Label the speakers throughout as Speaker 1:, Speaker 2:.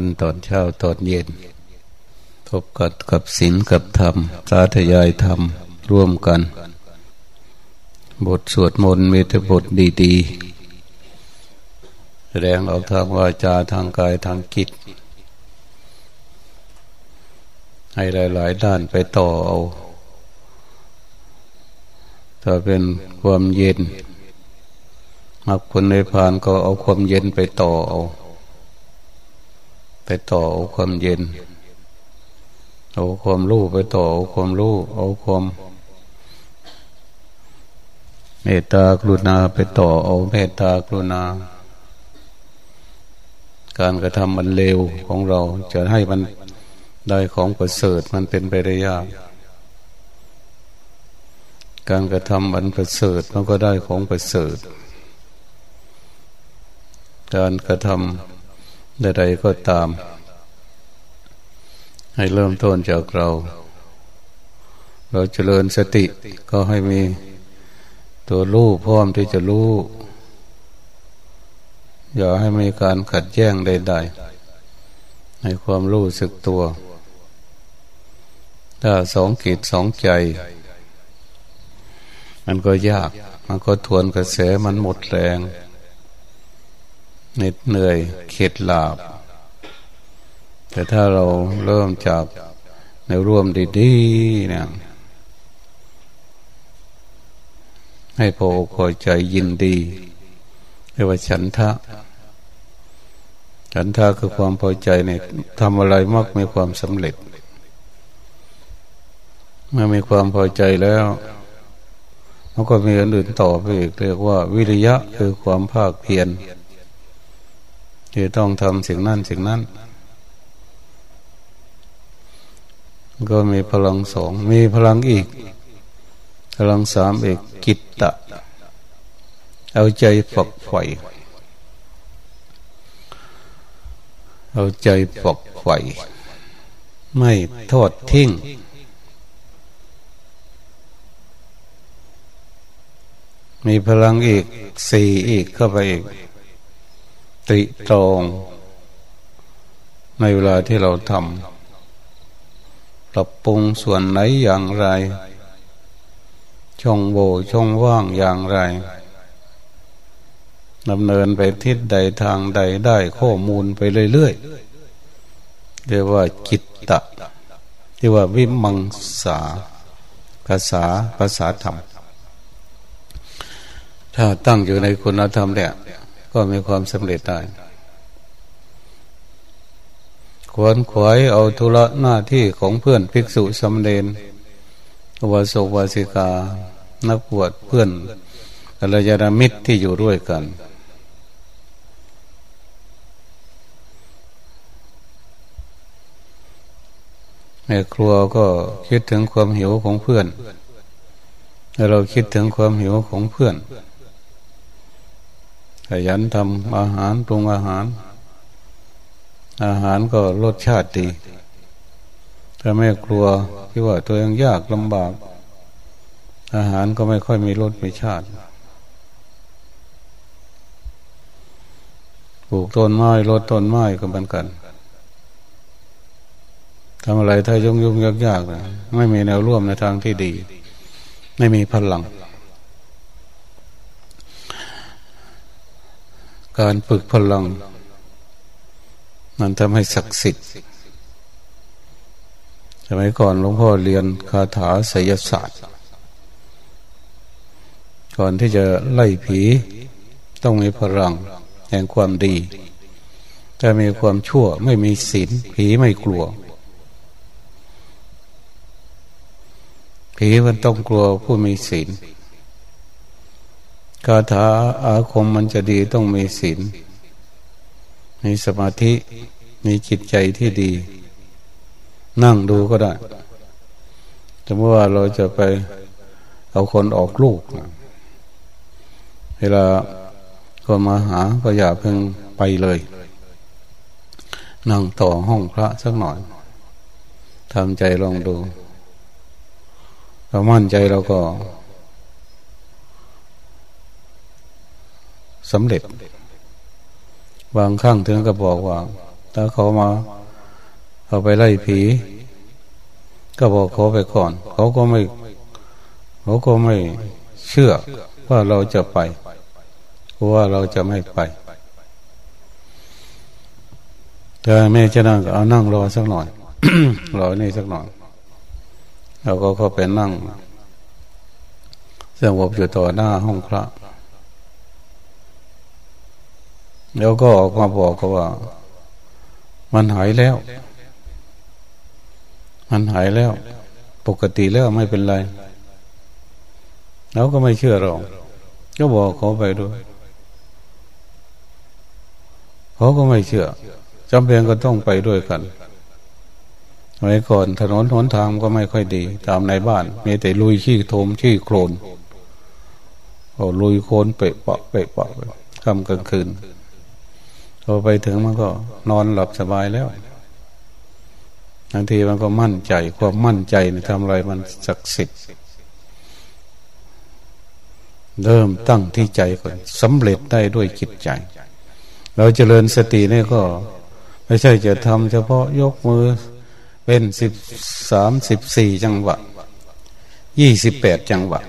Speaker 1: กันตอนเช้าตอนเย็น พบกันกับศีลกับธรรม สาธยายธรรม ร่วมกัน บทสวดมนต์มีแต่บทดีๆ แสดงออกทางวาจาทางกายทางจิตให้หลายๆด้านไปต่อเอา ถ้าเป็นความเย็นมักคนในพานก็เอาความเย็นไปต่อเอา ไปต่อเอาความเย็น เอาความรู้ไปต่อเอาความรู้เอาความเมตตากรุณาไปต่อเอาเมตตากรุณา การกระทำมันเร็วของเราจะให้มันได้ของประเสริฐมันเป็นไปได้ยาก การกระทำมันประเสริฐมันก็ได้ของประเสริฐ การกระทำ ใดๆก็ตาม ให้เริ่มต้นจากเรา เราเจริญสติก็ให้มีตัวรู้พร้อมที่จะรู้ อย่าให้มีการขัดแย้งใด ๆให้ความรู้สึกตัว ถ้าสองกิจสองใจ มันก็ยาก มันก็ทวนกระแสมันหมดแรง เหน็ดเหนื่อยเข็ดหลาบ แต่ถ้าเราเริ่มจากในร่วมดีๆเนี่ยให้พอคอใจยินดีเรียกว่าฉันทะ ฉันทะคือความพอใจเนี่ยทำอะไรมักมีความสำเร็จ เมื่อมีความพอใจแล้วมันก็มีอันอื่นต่อไปอีกเรียกว่า วิริยะคือความภาคเพียร ที่ต้องทำสิ่งนั้นสิ่งนั้น ก็มีพลังสองมีพลังอีก พลังสามอีกกิตตะ เอาใจฝักใฝ่เอาใจฝักใฝ่ไม่ทอดทิ้งมีพลังอีกสี่อีกเข้าไปอีก ติตรองในเวลาที่เราทำปรับปรุงส่วนไหนอย่างไร ช่องโบช่องว่างอย่างไรดำเนินไปทิศใดทางใดได้ข้อมูลไปเรื่อยๆเรียกว่าจิตตะเรียกว่าวิมังสาภาษาภาษาธรรม ถ้าตั้งอยู่ในคุณธรรมเนี่ย ก็มีความสำเร็จได้ขวนขวายเอาธุระหน้าที่ของเพื่อนภิกษุสำเร็จวาสกวาสิกา นักบวชเพื่อนกัลยาณมิตรที่อยู่ด้วยกันแม่ครัวก็คิดถึงความหิวของเพื่อนแล้วเราคิดถึงความหิวของเพื่อน ขยันทำอาหารปรุงอาหาร อาหารก็รสชาติดีถ้าแม่ครัวที่ว่าตัวยังยากลำบาก อาหารก็ไม่ค่อยมีรสมีชาติปลูกต้นไม้รดต้นไม้ก็เหมือนกันทำอะไรถ้ายุ่งยุ่งยากยากนะไม่มีแนวร่วมในทางที่ดี ไม่มีพลัง การฝึกพลัง มันทำให้ศักดิ์สิทธิ์สมัยก่อนหลวงพ่อเรียนคาถาไสยศาสตร์ ก่อนที่จะไล่ผีต้องมีพลังแห่งความดีจะมีความชั่วไม่มีศีลผีไม่กลัว ผีมันต้องกลัวผู้มีศีล คาถาอาคมมันจะดีต้องมีศีลมีสมาธิมีจิตใจที่ดี นั่งดูก็ได้แต่เมื่อว่าเราจะไปเอาคนออกลูกเวลาคนมาหาก็อย่าเพิ่งไปเลย นั่งต่อห้องพระสักหน่อยทำใจลองดูเรามั่นใจเราก็ สำเร็จ บางครั้งถึงก็บอกว่า ถ้าเขามาเอาไปไล่ผี ก็บอกเขาไปก่อน เขาก็ไม่ เขาก็ไม่เชื่อว่าเราจะไปเพราะว่าเราจะไม่ไปแต่แม่จะนั่งเอานั่งรอสักหน่อยรอนี่สักหน่อยเราก็เข้าไปนั่งสงบอยู่ต่อหน้าห้องพระ แล้วก็ออกมาบอกเขาว่า มันหายแล้ว มันหายแล้ว ปกติแล้วไม่เป็นไรเราก็ไม่เชื่อเราก็บอกเขาไปด้วยเขาก็ไม่เชื่อจำเป็นก็ต้องไปด้วยกันไว้ก่อนถนนหนทางก็ไม่ค่อยดี ตามในบ้านมีแต่ลุยขี้โทมขี้โคลนโอ้ลุยโคลนเปะปะเปะปะคำกลางคืน พอไปถึงมันก็นอนหลับสบายแล้วบางทีมันก็มั่นใจ ความมั่นใจในทำอะไรมันศักดิ์สิทธิ์เริ่มตั้งที่ใจก่อนสำเร็จได้ด้วยจิตใจ เราเจริญสตินี่ก็ ไม่ใช่จะทำเฉพาะยกมือ เป็นสิบสามสิบสี่จังหวะยี่สิบแปดจังหวะ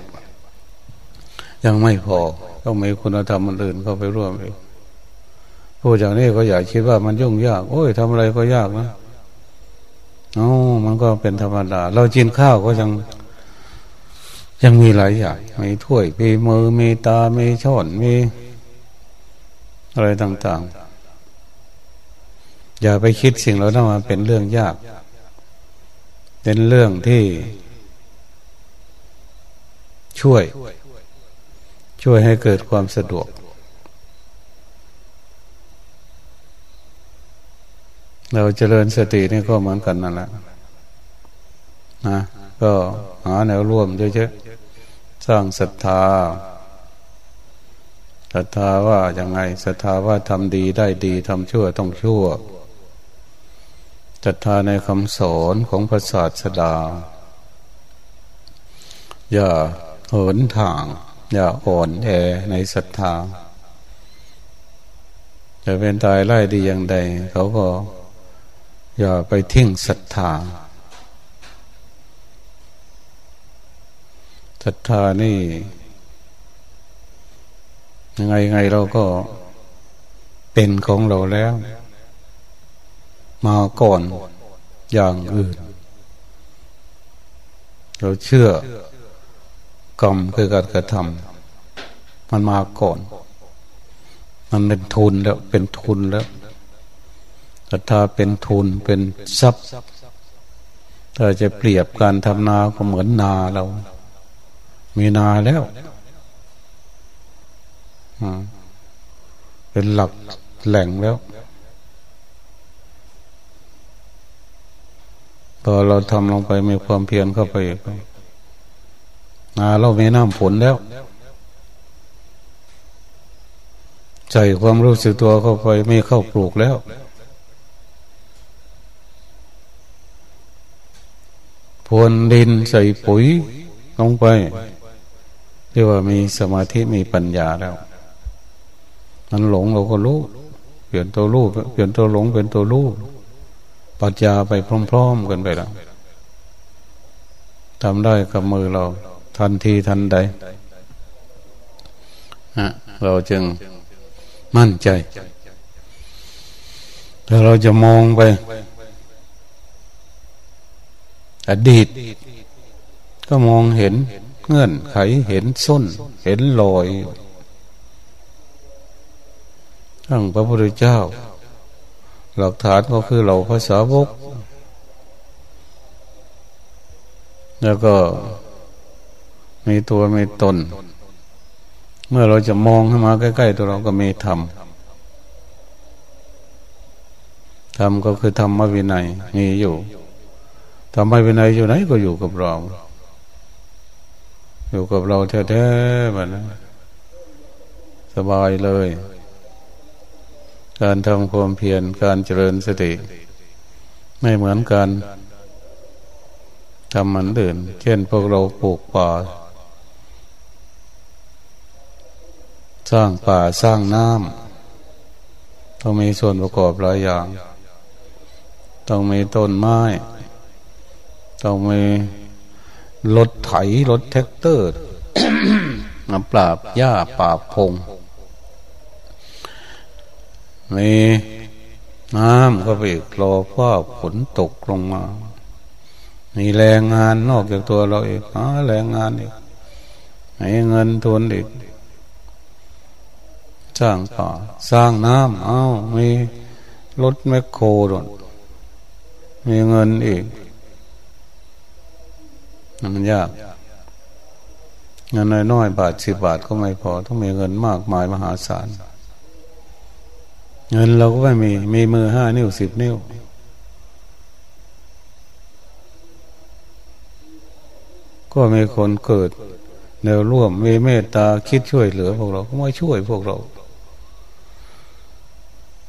Speaker 1: ยังไม่พอต้องมีคุณธรรมอื่นเข้าไปร่วมอีก ผู้อย่างนี้ก็อยากคิดว่ามันยุ่งยาก โอ้ยทำอะไรก็ยากนะอ๋อมันก็เป็นธรรมดา เรากินข้าวก็ยัง ยังมีหลายอย่างมีถ้วยมีมือมีตา มีช้อนมีอะไรต่าง ๆ อย่าไปคิดสิ่งเหล่านั้นมาเป็นเรื่องยาก เป็นเรื่องที่ ช่วย ช่วยให้เกิดความสะดวก เราเจริญสตินี่ก็เหมือนกันนั่นแหละนะก็หาแนวร่วมเยอะๆสร้างศรัทธาศรัทธาว่าอย่างไงศรัทธาว่าทำดีได้ดีทำชั่วต้องชั่วศรัทธาในคำสอนของพระศาสดา อย่าเหินทาง อย่าอ่อนแอในศรัทธาจะเป็นตายไล่ดีอย่างใดเขาก็ อย่าไปทิ้งศรัทธาศรัทธานี่ ยังไงไงเราก็เป็นของเราแล้ว มาก่อนอย่างอื่น เราเชื่อกรรมคือการกระทำมันมาก่อน มันเป็นทุนแล้วเป็นทุนแล้ว ศรัทธาเป็นทุนเป็นทรัพย์ถ้าจะเปรียบการทำนาก็เหมือนนาเรา มีนาแล้วเป็นหลักแหล่งแล้ว พอเราทำลงไปมีความเพียรเข้าไปนาเราม่น้ำผลแล้วใจความรู้สึกตัวเข้าไปไม่เข้าปลูกแล้ว พวนดินใส่ปุ๋ยลงไปเรียกว่ามีสมาธิมีปัญญาแล้ว มันหลงเราก็รู้เปลี่ยนตัวรู้เปลี่ยนตัวหลงเป็นตัวรู้ปัญญาไปพร้อมๆกันไปแล้วทำได้กับมือเรา ทันทีทันใดเราจึงมั่นใจ ถ้าเราจะมองไป อดีต ก็มองเห็นเงื่อนไขเห็นส้น เห็นรอยทั้งพระพุทธเจ้า หลักฐานก็คือเหล่าภาษาวก แล้วก็มีตัวมีตน เมื่อเราจะมองให้มาใกล้ ๆ ตัวเราก็มีธรรมธรรมก็คือธรรมวินัยมีอยู่ ธรรมวินัยอยู่ไหนก็อยู่กับเราออยู่กับเราแท้ๆแบบนั้นสบายเลย การทำความเพียรการเจริญสติ ไม่เหมือนกันทำมันเดินเช่นพวกเราปลูกป่า สร้างป่าสร้างน้ำต้องมีส่วนประกอบหลายอย่าง ต้องมีต้นไม้ ต้องมีรถไถรถแทรกเตอร์มาปราบหญ้าปราบพง มีน้ำก็ไปรอฟ้าฝนตกลงมา มีแรงงานนอกจากตัวเราเอีกหาแรงงานอีกให้เงินทุนอีกสร้างป่าสร้างน้ำเอามีรถแมคโครดมีเงินอีก มันยากเงินน้อยๆบาทสิบบาทก็ไม่พอ ต้องมีเงินมากมายมหาศาล เงินเราก็ไม่มี มีมือห้านิ้วสิบนิ้ว ก็มีคนเกิดแนวร่วมมีเมตตาคิดช่วยเหลือพวกเราก็ไม่ช่วยพวกเรา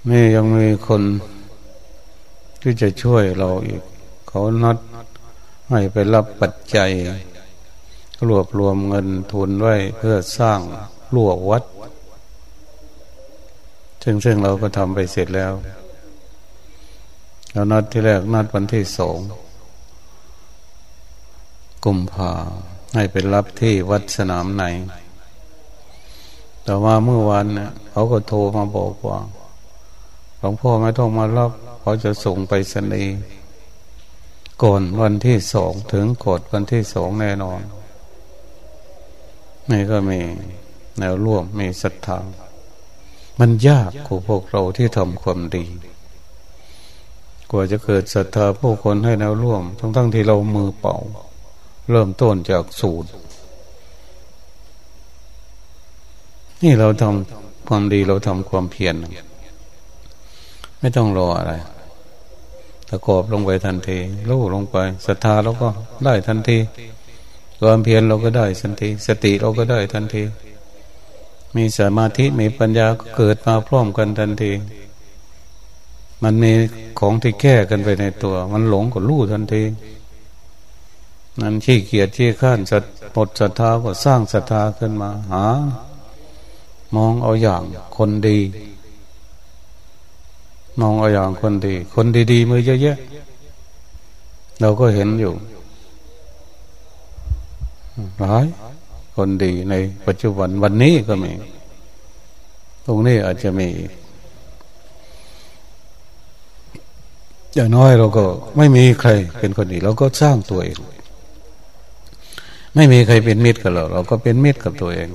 Speaker 1: นี่ยังมีคนที่จะช่วยเราอีก เขานัด ให้ไปรับปัจจัย รวบรวมเงินทุนไว้เพื่อสร้างรั้ววัด ซึ่งซึ่งเราก็ทำไปเสร็จแล้วเรานัดที่แรกนัดวันที่สองกุมภาให้ไปรับที่วัดสนามในแต่ว่าเมื่อวานเนี่ยเขาก็โทรมาบอกว่าหลวงพ่อไม่ต้องมารับเขาจะส่งไปสนี ก่อนวันที่สองถึงกดวันที่สองแน่นอน นี่ก็มีแนวร่วมมีศรัทธา มันยากของพวกเราที่ทำความดี กว่าจะเกิดศรัทธาผู้คนให้แนวร่วม ทั้งทั้งที่เรามือเป่า เริ่มต้นจากศูนย์นี่เราทำความดีเราทำความเพียรไม่ต้องรออะไร ตะกอบลงไปทันทีรู้ลงไปศรัทธาเราก็ได้ทันทีความเพียรเราก็ได้ทันที สติเราก็ได้ทันที มีสมาธิมีปัญญาก็เกิดมาพร้อมกันทันที มันมีของที่แก้กันไปในตัว มันหลงก็รู้ทันทีนั้นขี้เกียจขี้ข้านสัตหมดศรัทธาก็สร้างศรัทธาขึ้นมา หามองเอาอย่างคนดี มองเอาอย่างคนดี คนดีๆมือเยอะแยะเราก็เห็นอยู่หลายคนดีในปัจจุบันวันนี้ก็มี ตรงนี้อาจจะมี อย่างน้อยเราก็ไม่มีใครเป็นคนดีเราก็สร้างตัวเอง ไม่มีใครเป็นมิตรกับเรา เราก็เป็นมิตรกับตัวเอง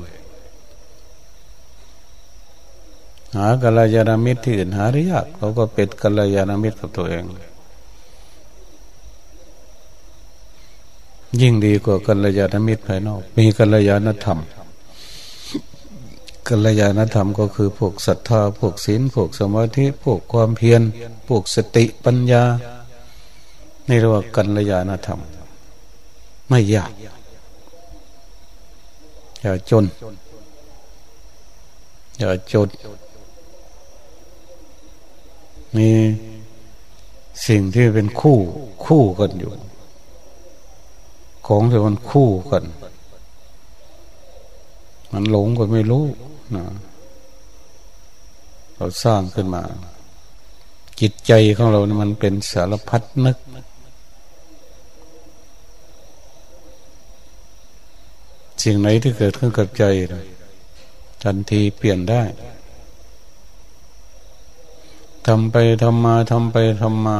Speaker 1: หากัลยาณมิตรที่อื่นหาได้ยากเราก็เป็นกัลยาณมิตรกับตัวเอง ยิ่งดีกว่ากัลยาณมิตรภายนอก มีกัลยาณธรรมกัลยาณธรรมก็คือพวกศรัทธาพวกศีลพวกสมาธิพวกความเพียรพวกสติปัญญาในเรียกว่ากัลยาณธรรม ไม่ยากอย่าจนอย่าจน มีสิ่งที่เป็นคู่คู่กันอยู่ ของที่มันคู่กัน มันหลงก็ไม่รู้นะเราสร้างขึ้นมา จิตใจของเรานะมันเป็นสารพัดนึก สิ่งไหนที่เกิดขึ้นกับใจทันทีเปลี่ยนได้ ทำไปทำมาทำไปทำมา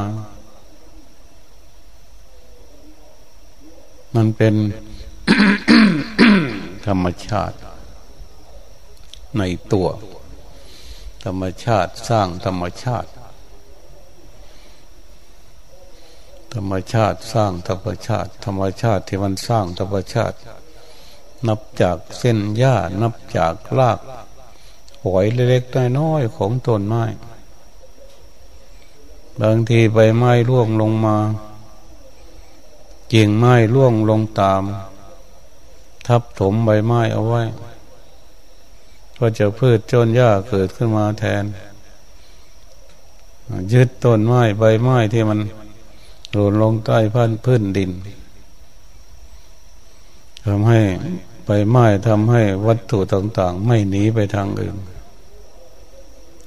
Speaker 1: มันเป็นธรรมชาติ ในตัว ธรรมชาติสร้างธรรมชาติ ธรรมชาติสร้างธรรมชาติ ธรรมชาติที่มันสร้างธรรมชาติ นับจากเส้นหญ้านับจากรากหอยเล็กๆน้อยๆของต้นไม้ บางทีใบไม้ร่วงลงมากิ่งไม้ร่วงลงตาม ทับถมใบไม้เอาไว้ ก็จะพืชจนหญ้าเกิดขึ้นมาแทน ยึดต้นไม้ใบไม้ที่มันหล่นลงใต้พันพื้นดินทำให้ใบไม้ทำให้วัตถุต่าง ๆ ไม่หนีไปทางอื่น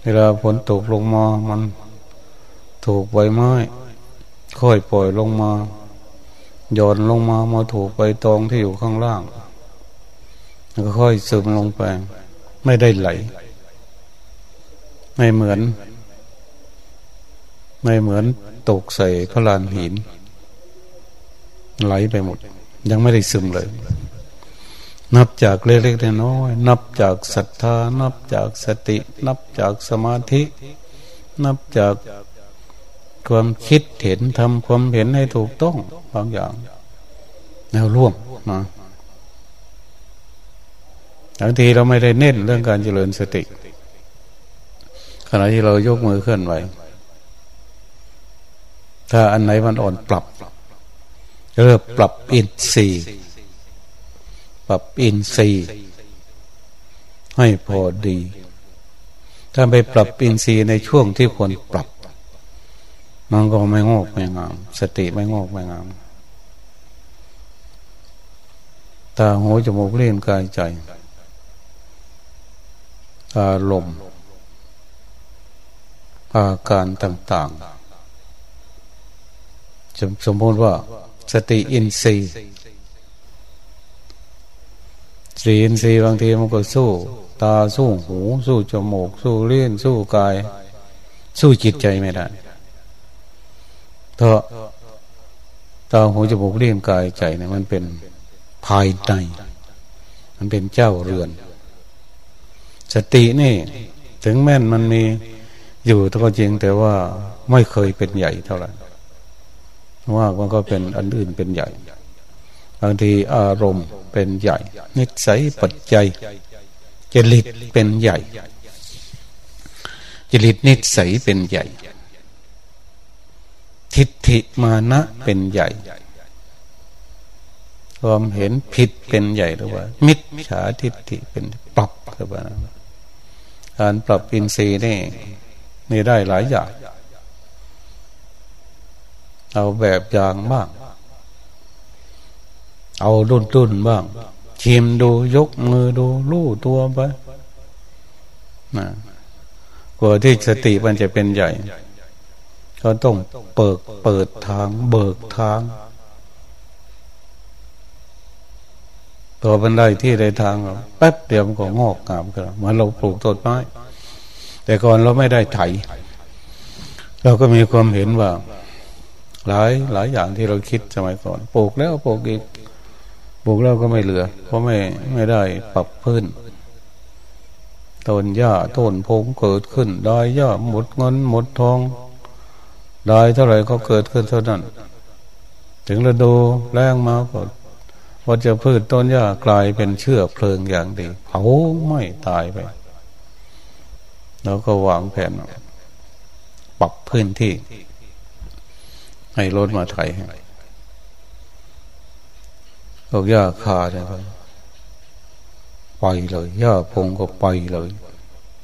Speaker 1: เวลาฝนตกลงมามัน ถูกใบไม้ ค่อยปล่อยลงมาหย่อนลงมามาถูกใบตองที่อยู่ข้างล่างแล้วก็ค่อยซึมลงไป ไม่ได้ไหล ไม่เหมือน ไม่เหมือนตกใส่พระลานหิน ไหลไปหมด ยังไม่ได้ซึมเลย นับจากเล็กๆน้อยนับจากศรัทธา นับจากสติ นับจากสมาธิ นับจาก ความคิดเห็นทำความเห็นให้ถูกต้องบางอย่าง แนวร่วมนะบางทีเราไม่ได้เน้นเรื่องการเจริญสติ ขณะที่เรายกมือเคลื่อนไหว ถ้าอันไหนมันอ่อนปรับเริ่มปรับอินทรีย์ปรับอินทรีย์ให้พอดี ถ้าไปปรับอินทรีย์ในช่วงที่ควรปรับ มันก็ไม่งอกไม่งาม สติไม่งอกไม่งามตาหูจมูกเล่นกายใจอารมณ์อาการต่างๆสมมติว่า สติอินทรีย์สติอินทรีย์บางทีมันก็สู้ ตาสู้หู สู้จมูก สู้เล่นสู้กาย สู้จิตใจไม่ได้ เพราะตาหูจมูกเลี้ยงกายใจเนี่ยมันเป็นภายในมันเป็นเจ้าเรือน สตินี่ ถึงแม้นมันมีอยู่ก็จริงแต่ว่าไม่เคยเป็นใหญ่เท่าไหร่ว่ามันก็เป็นอันอื่นเป็นใหญ่บางทีอารมณ์เป็นใหญ่ นิสัยปัจจัยจริตเป็นใหญ่จริตนิสัยเป็นใหญ่ ทิฏฐิมานะเป็นใหญ่ความเห็นผิดเป็นใหญ่หรือว่า มิจฉาทิฏฐิเป็นปรับหรือว่าการปรับอินทรีย์นี่นี่ได้หลายอย่าง เอาแบบอย่างบ้าง เอาดุนดุนบ้าง ชิมดูยกมือดูลู่ตัวไปนะกว่าที่สติมันจะเป็นใหญ่ ก็ต้องเปิดเปิดทาง เบิกทางตัวบันไดที่ใดทางแป๊บเดียวมันก็งอกงามกันมาเราปลูกต้นไม้แต่ก่อนเราไม่ได้ไถ เราก็มีความเห็นว่า หลายหลายอย่างที่เราคิดสมัยก่อนปลูกแล้วปลูกอีกปลูกแล้วก็ไม่เหลือ เพราะไม่ไม่ได้ปรับพื้นต้นหญ้าต้นพงเกิดขึ้นได้หญ้าหมดเงินหมดทอง ได้เท่าไหร่ก็เกิดขึ้นเท่านั้น ถึงฤดูแรงมาก็พอจะพืชต้นหญ้ากลายเป็นเชื้อเพลิงอย่างดีเผาไม่ตายไป แล้วก็วางแผนปรับพื้นที่ ให้รถมาไถให้พวกหญ้าคาเนี่ยไปเลยหญ้าพงก็ไปเลย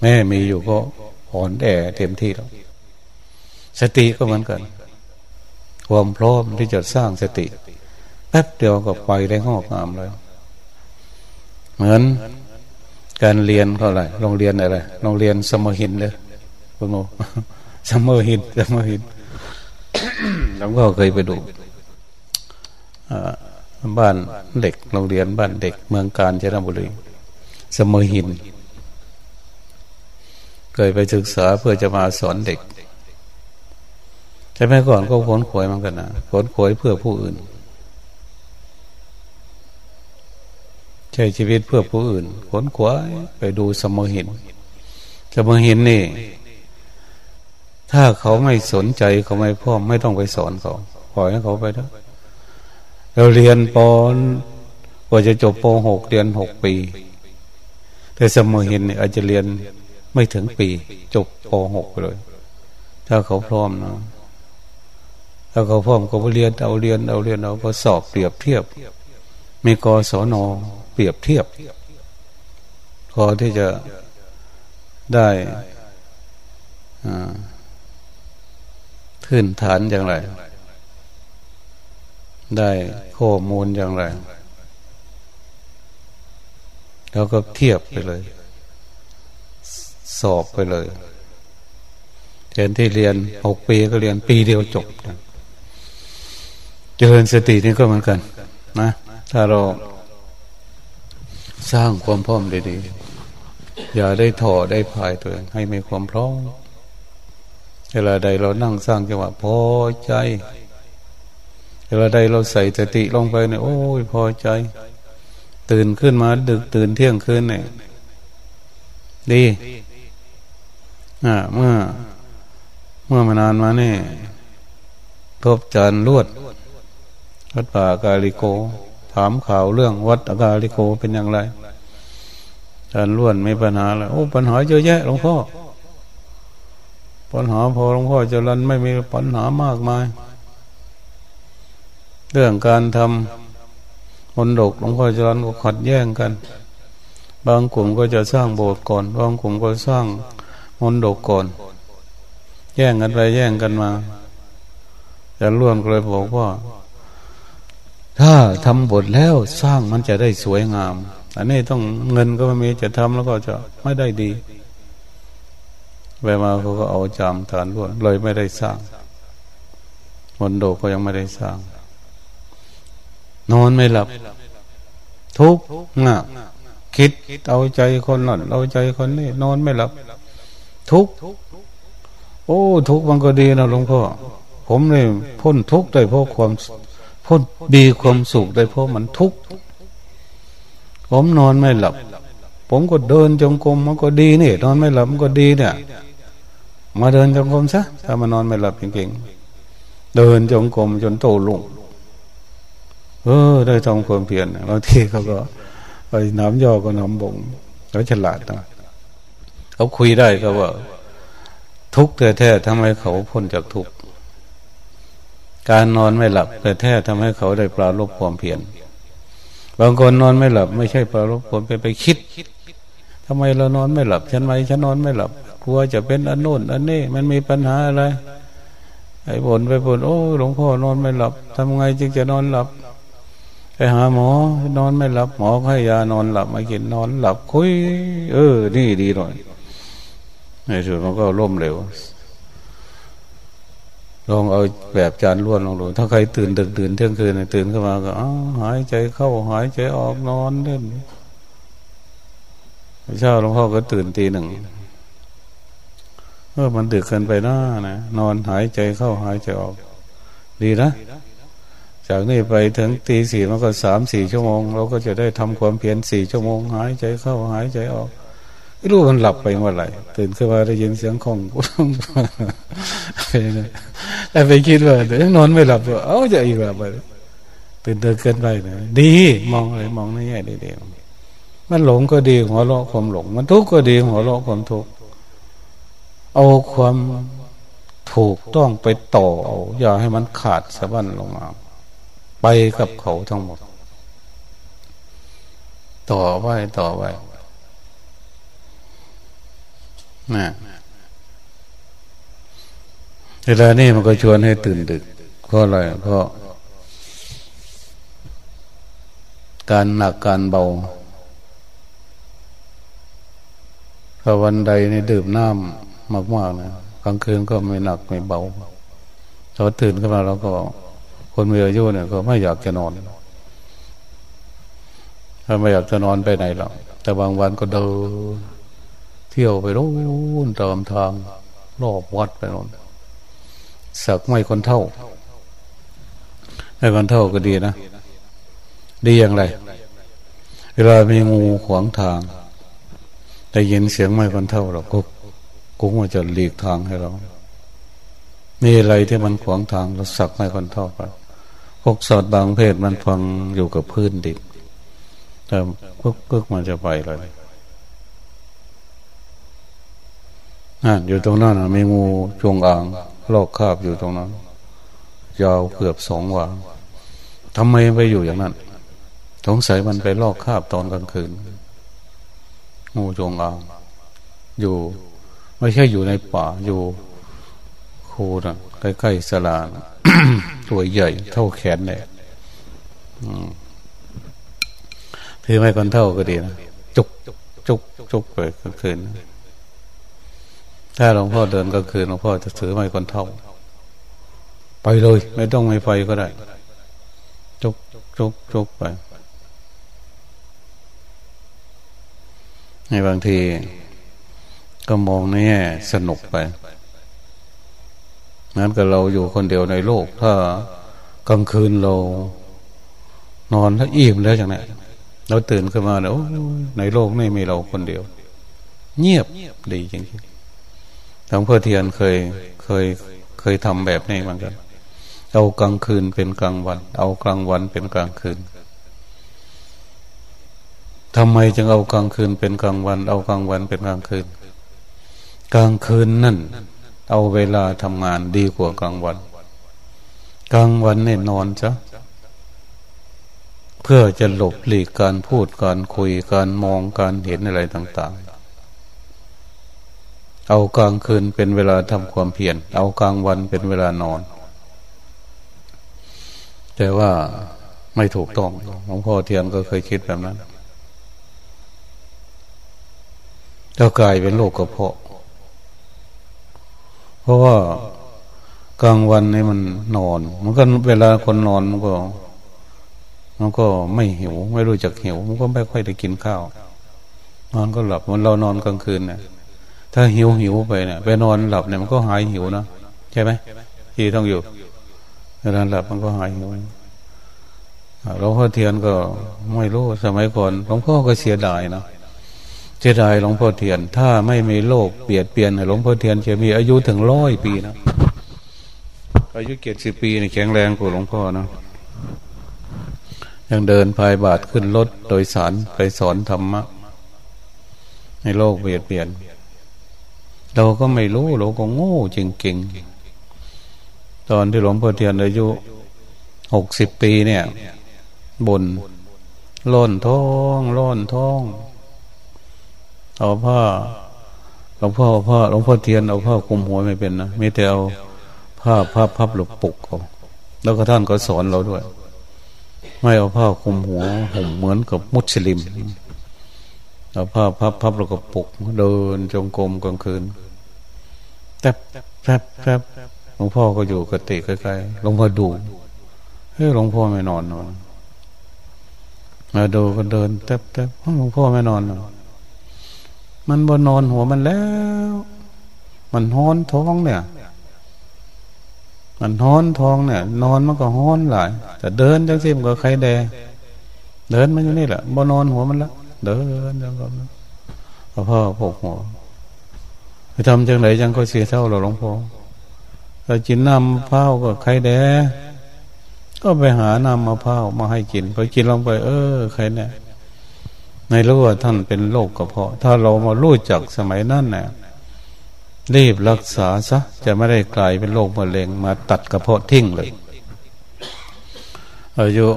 Speaker 1: แม่มีอยู่ก็อ่อนแอเต็มที่แล้ว สติก็เหมือนกัน ความพร้อมที่จะสร้างสติแป๊บเดียวก็ไปได้งอกงามเลยเหมือนการเรียนเท่าไหร่โรงเรียนอะไรโรงเรียนสมหินเลยพวกโนสมหินสมหินหลวงพ่อเคยไปดูบ้านเด็กโรงเรียนบ้านเด็ก เมืองการเจริญบุรีสมหิน เคยไปศึกษาเพื่อจะมาสอนเด็ก แต่เมื่อก่อนก็ขนขวยมันกันนะขนขวยเพื่อผู้อื่น ใช้ชีวิตเพื่อผู้อื่น ขนขวายไปดูสมหินสมหินนี่ ถ้าเขาไม่สนใจเขาไม่พ่อไม่ต้องไปสอนเขาปล่อยให้เขาไปเถอะเราเรียนปอนกว่าจะจบปหกเรียนหกปี แต่สมหินเนี่ยอาจจะเรียนไม่ถึงปี จบปหกเลย ถ้าเขาพร้อมเนาะ แล้วก็พ่อมก็เรียนเอาเรียนเอาเรียนเอาก็สอบเปรียบเทียบ มีกศนเปรียบเทียบ พอที่จะได้ขึ้นฐานอย่างไร ได้ข้อมูลอย่างไร แล้วก็เทียบไปเลย สอบไปเลยเรียนที่เรียนหกปีก็เรียนปีเดียวจบนะ เจริญสตินี่ก็เหมือนกัน นะ ถ้าเราสร้างความพร้อมดีๆอย่าได้ถอได้พายตัวเองให้มีความพร้อมเวลาใดเรานั่งสร้างจังหวะพอใจ เวลาใดเราใส่สติลงไปเนี่ยโอ้ยพอใจ ตื่นขึ้นมาดึกตื่นเที่ยงคืนเนี่ยดีอ่าเมื่อ เมื่อมานานมาเนี่ยทบจานลวด วัดป่ากาลิโก ถามข่าวเรื่องวัดอากาลิโกเป็นอย่างไรจานล้วนไม่ปัญหาเลยโอ้ปัญหาเยอะแยะหลวงพ่อปัญหาพอหลวงพ่อจะรันไม่มีปัญหามากมาย เรื่องการทำมนดกหลวงพ่อจะรันก็ขัดแย้งกัน บางกลุ่มก็จะสร้างโบสถ์ก่อน บางกลุ่มก็สร้างมนดกก่อน แย่งกันไปแย่งกันมาจะล้วนก็เลยบอกว่า ถ้าทำบทแล้วสร้างมันจะได้สวยงาม อันนี้ต้องเงินก็ไม่มีจะทำแล้วก็จะไม่ได้ดีไปมาเขาก็เอาจามฐานล้วนเลยไม่ได้สร้างมนโดก็ยังไม่ได้สร้าง นอนไม่หลับ ทุกข์หนักคิดเอาใจคนนั่นเอาใจคนนี้นอนไม่หลับ ทุกข์โอ้ ทุกข์มันก็ดีนะหลวงพ่อผมเลยพ้นทุกข์ได้เพราะความ พ้นดีความสุขได้เพราะมันทุกข์ผมนอนไม่หลับ ผมก็เดินจงกรมมันก็ดีนี่นอนไม่หลับมันก็ดีเนี่ย มาเดินจงกรมซะถ้ามานอนไม่หลับจริงๆเดินจงกรมจนโตลุงเออ ได้ทำความเพียรบางทีเขาก็ไปน้ำย่อก็น้ำบ่งเขาฉลาดนะเขาคุยได้ก็ว่า ทุกข์แต่แท้ทำให้เขาพ้นจากทุกข์ การนอนไม่หลับ แต่แท้ทำให้เขาได้ปราลบความเพียรบางคนนอนไม่หลับ ไม่ใช่ปราลบความไปไปคิดทำไมเรานอนไม่หลับฉันไหมฉันนอนไม่หลับ กลัวจะเป็นอันโน้นอันนี้มันมีปัญหาอะไร ไอ้บ่นไปบ่นโอ้หลวงพ่อนอนไม่หลับทำไงจึงจะนอนหลับไปหาหมอนอนไม่หลับ หมอให้ยานอนหลับมากินนอนหลับคุย เออ นี่ดีหน่อยในสุดมันก็ล่มเร็ว ลองเอาแบบจานล้วนลองดูถ้าใครตื่นดึกตื่นเที่ยงคืนตื่นขึ้นมาก็หายใจเข้าหายใจออกนอนเล่นเช้าหลวงพ่อก็ตื่นตีหนึ่งเออมันดึกเกินไปหน้านะนอนหายใจเข้าหายใจออก ดีนะ จากนี้ไปถึงตีสี่มันก็สามสี่ชั่วโมง เราก็จะได้ทำความเพียรสี่ชั่วโมง หายใจเข้าหายใจออกรู้มันหลับไปเมื่อไหร่ตื่นขึ้นมาได้ยินเสียงของ แต่ไปคิดว่าเดี๋ยวนอนไม่หลับเอ้าจะอีกแบบไปตื่นเดินเกินไปนะดีมองอะไรมองในแง่ดีๆมันหลงก็ดีหัวเราะความหลง มันทุกข์ก็ดีหัวเราะความทุกข์เอาความถูกต้องไปต่อเอาอย่าให้มันขาดสะบั้นลงมา ไปกับเขาทั้งหมด ต่อไว้ต่อไว้นะ เวลานี้มันก็ชวนให้ตื่นดึกเพราะอะไรเพราะการหนักการเบาถ้าวันใดในดื่มน้ำมากๆนะกลางคืนก็ไม่หนักไม่เบาพอตื่นขึ้นมาเราก็ คนมีอายุเนี่ยก็ไม่อยากจะนอนถ้าไม่อยากจะนอนไปไหนหรอกแต่บางวันก็เดินเที่ยวไปรู้นตามทางรอบวัดไปนอน สักไม่คนเท่าไม่คนเท่าก็ดีนะ ดีอย่างไร เวลามีงูขวางทางได้ยินเสียงไม่คนเท่าเราก็กูว่าจะหลีกทางให้เรา มีอะไรที่มันขวางทางเราสักให้คนเท่าไปพวกสอดบางเพศมันฟังอยู่กับพื้นดิบแต่กุ๊กกุ๊กมันจะไปเลยนั่นอยู่ตรงนั้นมีงูจงอาง ลอกคาบอยู่ตรงนั้น ยาวเกือบสองวาทำไมไปอยู่อย่างนั้นสงสัยมันไปลอกคาบตอนกลางคืน งูจงอางอยู่ ไม่ใช่อยู่ในป่าอยู่คูนะใกล้ๆสลาตัวใหญ่ เท่าแขนเนี่ยถือไม่คนเท่าก็ดีนะจุกจุกจุกไปกลางคืน ถ้าหลวงพ่อเดินกลางคืนหลวงพ่อจะถือไม้คนเท่า ไปเลย ไม่ต้องไม่ไฟก็ได้จุกจุกจุกไปในบางที ก็มองในแง่สนุกไปนั้นกับเราอยู่คนเดียวในโลก ถ้ากลางคืนเรา นอนแล้วอิ่มแล้วอย่างนี้เราตื่นขึ้นมาแล้วในโลกนี้มีเราคนเดียว เงียบดีจริงๆ หลวงพ่อเทียนเคยเคยเคยทำแบบนี้เหมือนกันเอากลางคืนเป็นกลางวัน เอากลางวันเป็นกลางคืนทำไมจึงเอากลางคืนเป็นกลางวัน เอากลางวันเป็นกลางคืน กลางคืนนั่น เอาเวลาทำงานดีกว่ากลางวัน กลางวันเนี่ยนอนจ้ะเพื่อจะหลบหลีกการพูดการคุยการมองการเห็นอะไรต่าง เอากลางคืนเป็นเวลาทำความเพียรเอากลางวันเป็นเวลานอน แต่ว่าไม่ถูกต้องหลวงพ่อเทียนก็เคยคิดแบบนั้นแล้วกลายเป็นโรคกระเพาะ เพราะว่ากลางวันนี่มันนอน มันก็เวลาคนนอนมันก็ มันก็ไม่หิว ไม่รู้จักหิว มันก็ไม่ค่อยได้กินข้าว นอนก็หลับมันเรานอนกลางคืนเนี่ย ถ้าหิวหิวไปเนี่ยไปนอนหลับเนี่ยมันก็หายหิวนะใช่ไหมที่ต้องอยู่เวลาหลับมันก็หายหิวหลวงพ่อเทียนก็ไม่รู้สมัยก่อนหลวงพ่อก็เสียดายนะเสียดายหลวงพ่อเทียน ถ้าไม่มีโลกเปลี่ยนเปลี่ยนหลวงพ่อเทียนจะมีอายุถึงร้อยปีนะอายุเกียรติสิปีนี่แข็งแรงกว่าหลวงพ่อนะยังเดินพายบาทขึ้นรถโดยสารไปสอนธรรมะ ในโลกเปลี่ยนเปลี่ยน เราก็ไม่รู้เราก็โง่จริงๆตอนที่หลวงพ่อเทียนอายุหกสิบปีเนี่ยบนล้นท้องล้นท้องเอาผ้าหลวงพ่อผ้าหลวงพ่อเทียนเอาผ้าคุมหัวไม่เป็นนะไม่แต่เอาผ้าผ้าพับหลบปุกเขาแล้วก็ท่านก็สอนเราด้วย ไม่เอาผ้าคุมหัวห่มเหมือนกับมุสลิมเอาผ้าพับพับหลบกปุกเดินจงกรมกลางคืน บแทบแทบหลวงพ่อก็อยู่กติใกล้ๆหลวงพ่อดูเฮ้ยหลวงพ่อไม่นอนนอนมาดูก็เดินแทบแทบหลวงพ่อไม่นอนนอนมันบนนอนหัวมันแล้ว มันห้อนท้องเนี่ย มันห้อนท้องเนี่ย นอนมันก็ห้อนหลายแต่เดินจังสิมก็ใครแดเดินมันอยู่นี่แหละบนนอนหัวมันละเดินจังก็พ่อพกหัว ทำจังไหนจังก็เสียเท่าเราหลวงพ่อถ้ากินน้ำมะพร้าวก็ใครแดก็ไปหาน้ำมะพร้าวมาให้กินพอกินลงไป เออใครเนี่ยในรู้ว่าท่านเป็นโรคกระเพาะ ถ้าเรามารู้จักสมัยนั้นเนี่ยรีบรักษาซะจะไม่ได้กลายเป็นโรคมะเร็งมาตัดกระเพาะทิ้งเลย อายุ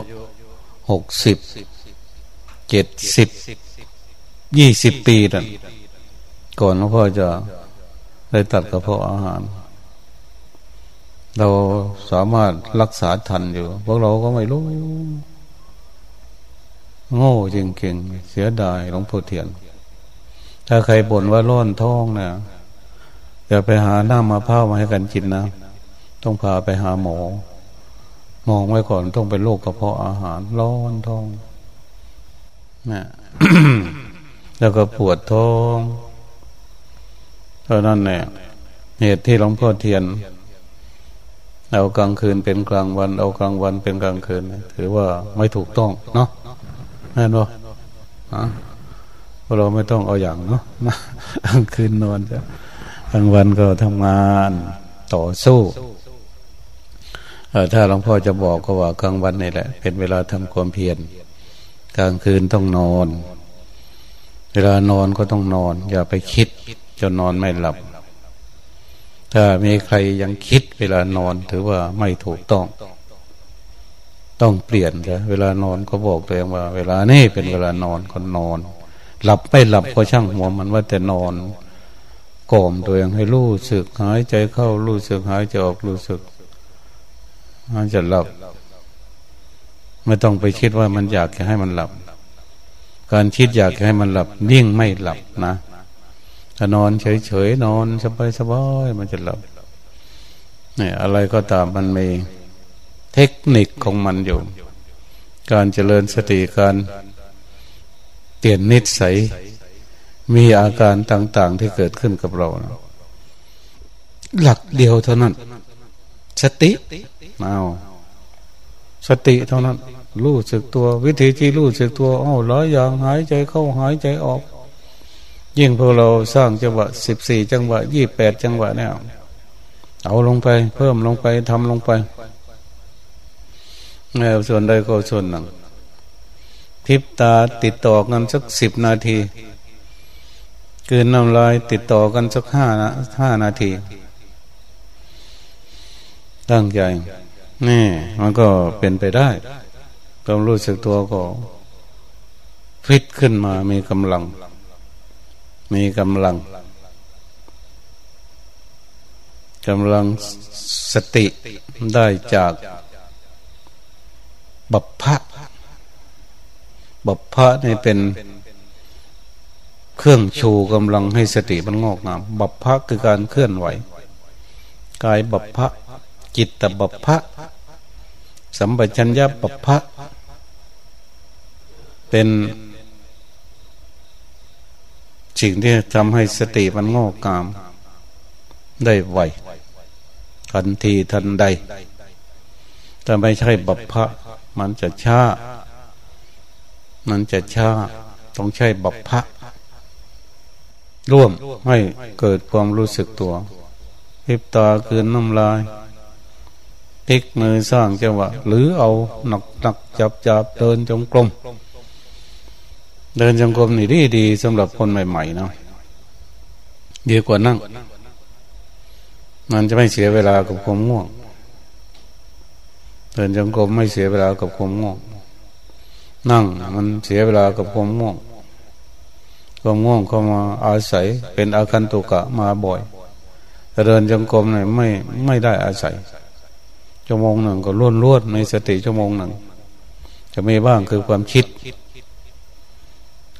Speaker 1: หกสิบเจ็ดสิบยี่สิบปีนั่นก่อนหลวงพ่อจะ ได้ตัดกระเพาะอาหาร เราสามารถรักษาทันอยู่ พวกเราก็ไม่รู้ โง่จริงๆเสียดายหลวงพ่อเทียน ถ้าใครบ่นว่าร้อนท้องเนะี่ยอย่าไปหาน้ำมะพร้ามาให้กันกินนะต้องพาไปหาหมอ มองไว้ก่อนต้องเป็นโรคกระเพาะอาหารร้อนท้องนะแล้วก็ปวดท้อง เพราะนั้นเนี่ยเหตุที่หลวงพ่อเทียน เอากลางคืนเป็นกลางวัน เอากลางวันเป็นกลางคืน ถือว่าไม่ถูกต้องเนาะแม่นบ่ฮะเราไม่ต้องเอาอย่างเนาะกลางคืนนอนจ้ะกลางวันก็ทำงานต่อสู้ถ้าหลวงพ่อจะบอกก็ว่ากลางวันนี่แหละ เป็นเวลาทำความเพียรกลางคืนต้องนอน เวลานอนก็ต้องนอน อย่าไปคิด จนนอนไม่หลับ ถ้ามีใครยังคิดเวลานอนถือว่าไม่ถูกต้อง ต้องเปลี่ยนใช่เวลานอนก็บอกตัวเองว่า เวลานี่เป็นเวลานอนก็นอน หลับไม่หลับก็ช่างหัวมันว่าแต่นอนกล่อมตัวเองให้รู้สึกหายใจเข้ารู้สึกหายใจออกรู้สึกมันจะหลับ ไม่ต้องไปคิดว่ามันอยากให้มันหลับ การคิดอยากให้มันหลับยิ่งไม่หลับนะ ถ้านอนเฉยๆนอนสบายๆมันจะหลับเนี่ยอะไรก็ตามมันมีเทคนิคของมันอยู่ การเจริญสติการเปลี่ยนนิสัยมีอาการต่างๆที่เกิดขึ้นกับเรานะหลักเดียวเท่านั้น สติเอาสติเท่านั้น รู้สึกตัว วิธีที่รู้สึกตัวอ้าวหลายอย่างหายใจเข้าหายใจออก ยิ่งพวกเราสร้างจังหวะสิบสี่จังหวะยี่แปดจังหวะเนี่ยเอาลงไป เพิ่มลงไปทำลงไปแม้ส่วนใดก็ส่วนหนึ่งทิพตาติดต่อกันสักสิบนาทีกืนน้ำลายติดต่อกันสักห้านะห้านาที ตั้งใจ นี่ มันก็เป็นไปได้ความรู้สึกตัวก็ฟิตขึ้นมามีกำลัง มีกำลังกำลังสติได้จากบัพพะบัพพะนี่เป็นเครื่องชูกำลังให้สติมันงอกงาม บัพพะคือการเคลื่อนไหว กายบัพพะจิตตบัพพะสัมปชัญญะบัพพะเป็น สิ่งที่ทำให้สติมันงอกงาม ได้ไวทันทีทันใดแต่ไม่ใช่บัพพะ มันจะช้า มันจะช้า ต้องใช้บัพพะ ร่วมให้เกิดความรู้สึกตัวพิบตาคืนน้ำลายพลิกมือสร้างจังหวะหรือเอาหนักหนักจับจับเดินจงกรม เดินจงกรมนี่ดีดีสำหรับคนใหม่ๆเนาะดีกว่านั่ง มันจะไม่เสียเวลากับความง่วง เดินจงกรมไม่เสียเวลากับความง่วง นั่งมันเสียเวลากับความง่วงความง่วงเข้ามาอาศัย เป็นอาการตุกะมาบ่อยแต่เดินจงกรมเนี่ยไม่ไม่ได้อาศัยชั่วโมงหนึ่งก็ล้วนล้วนในสติชั่วโมงหนึ่งจะมีบ้างคือความคิด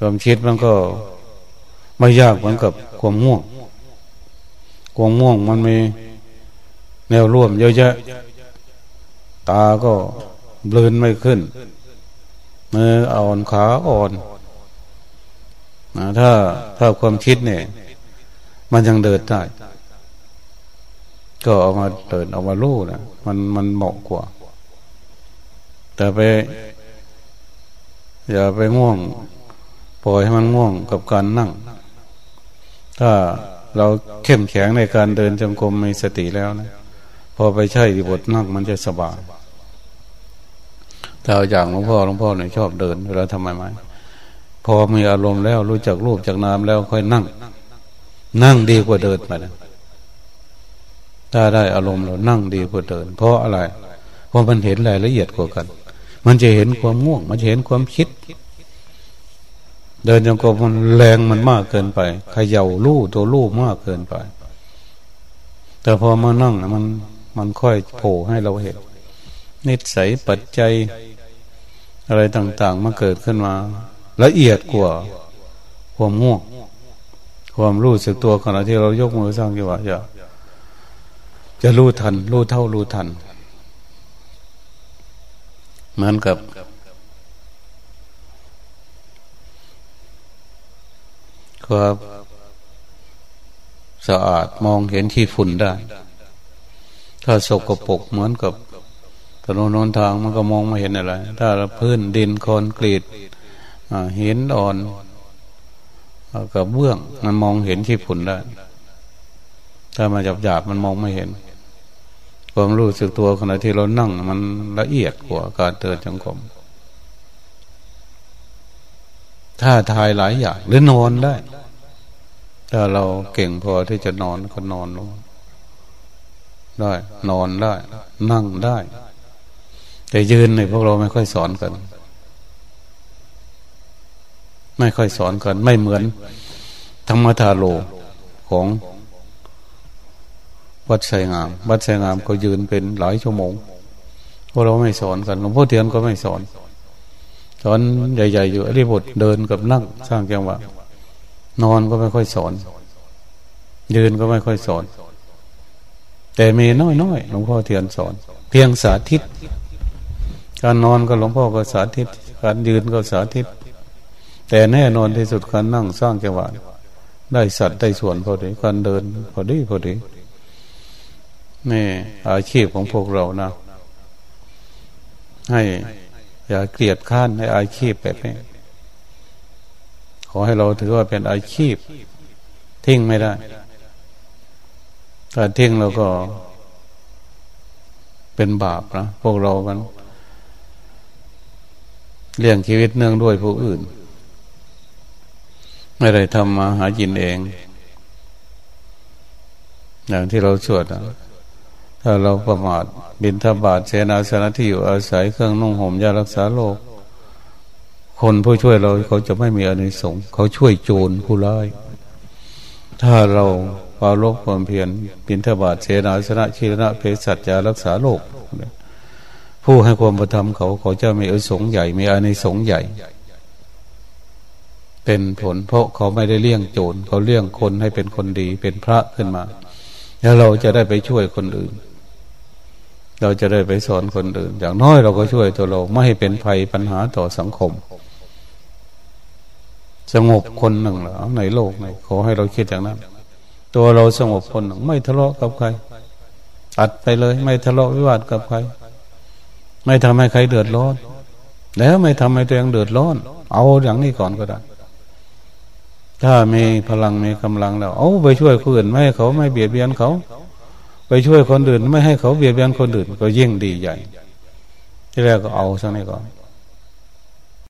Speaker 1: ความคิดมันก็ไม่ยากเหมือนกับความง่วงความง่วงมันมีแนวร่วมเยอะแยะ ตาก็เบลืนไม่ขึ้น มืออ่อนขาอ่อนนะถ้าถ้าความคิดเนี่ย มันยังเดินได้ ก็เอามาเดินเอามาลู่นะมันมันเหมาะกว่า แต่ไป อย่าไปง่วง ปล่อยให้มันง่วงกับการนั่ง ถ้าเราเข้มแข็งในการเดินจงกรมมีสติแล้วนะพอไปใช่บทนั่งมันจะสบายแต่อย่างหลวงพ่อหลวงพ่อเนี่ยชอบเดินเวลาทำไมไหมพอมีอารมณ์แล้วรู้จักรูปจากนามแล้วค่อยนั่ง นั่งดีกว่าเดินไปนะถ้าได้อารมณ์เรานั่งดีกว่าเดิน เพราะอะไรเพราะมันเห็นรายละเอียดกว่ากัน มันจะเห็นความง่วง มันจะเห็นความคิด เดินจงกรมมันแรงมันมากเกินไปขย่าลู่ตัวลู่มากเกินไป แต่พอมานั่งมันมันค่อยโผล่ให้เราเห็นนิสัยปัจจัย อะไรต่าง ๆมาเกิดขึ้นมา ละเอียดกว่าความง่วงความรู้สึกตัวขณะที่เรายกมือสร้างจังหวะจะจะรู้ทัน รู้เท่ารู้ทัน เหมือนกับ ความสะอาดมองเห็นที่ฝุ่นได้ ถ้าสกปรกเหมือนกับถนนนนทางมันก็มองไม่เห็นอะไร ถ้าพื้นดินคอนกรีตเห็นอ่อนกับเบื้องมันมองเห็นที่ผุนได้ ถ้ามาจับหยาบมันมองไม่เห็น ความรู้สึกตัวขณะที่เรานั่ง มันละเอียดกว่าการเตือนจังกรม ถ้าทายหลายอย่างหรือนอนได้ ถ้าเราเก่งพอที่จะนอนก็นอนลงได้ นอนได้ นั่งได้ แต่ยืนในพวกเราไม่ค่อยสอนกัน ไม่ค่อยสอนกัน ไม่เหมือน ธรรมทาโลของวัดไสงาม วัดไสงามก็ยืนเป็นหลายชั่วโมงพวกเราไม่สอนกันหลวงพ่อเทียนก็ไม่สอน สอนใหญ่ๆอยู่อริบทเดินกับนั่งสร้างจังหวะนอนก็ไม่ค่อยสอน ยืนก็ไม่ค่อยสอน แต่มีน้อยๆหลวงพ่อเทียนสอน เพียงสาธิต การนอนก็หลวงพ่อก็สาธิต การยืนก็สาธิต แต่แน่นอนที่สุดการนั่งสร้างจังหวะได้สัตว์ได้ส่วนพอดีการเดินพอดีพอดีนี่อาชีพของพวกเรานะ ให้ อย่าเกลียดข้านในอาชีพแบบนี้ขอให้เราถือว่าเป็นอาชีพ ทิ้งไม่ได้ถ้าทิ้งเราก็ เป็นบาปนะพวกเรามันเลี้ยงชีวิตเนื่องด้วยผู้อื่น ไม่ได้ทำมาหาจินเอง อย่างที่เราสวดนะ ถ้าเราประมาทบินทบาทเสนาสนะที่อยู่อาศัยเครื่องนุ่งห่มยารักษาโรคคนผู้ช่วยเราเขาจะไม่มีอนิสงส์เขาช่วยโจรผู้ร้ายถ้าเราปาลบความเพียรบินทบาทเสนาสนะชีรณะเพศสัจจารักษาโลกผู้ให้ความประทับเขาเขาจะมีอนิสงส์ใหญ่มีอนิสงส์ใหญ่ เป็นผลเพราะเขาไม่ได้เลี้ยงโจรเขาเลี้ยงคนให้เป็นคนดีเป็นพระขึ้นมา แล้วเราจะได้ไปช่วยคนอื่น เราจะได้ไปสอนคนอื่น อย่างน้อยเราก็ช่วยตัวเราไม่ให้เป็นภัยปัญหาต่อสังคม สงบคนหนึ่งเหรอในโลกในขอให้เราคิดอย่างนั้น ตัวเราสงบคนหนึ่งไม่ทะเลาะกับใครอัดไปเลย ไม่ทะเลาะวิวาทกับใคร ไม่ทำให้ใครเดือดร้อน แล้วไม่ทำให้ตัวเองเดือดร้อน เอาอย่างนี้ก่อนก็ได้ ถ้ามีพลังมีกำลังแล้ว เอาไปช่วยคนอื่นไม่ให้เขาไม่เบียดเบียนเขา ไปช่วยคนอื่น ไม่ให้เขาเบียดเบียนคนอื่น ก็ยิ่งดีใหญ่ที่แรกก็เอาสักนี้ก่อน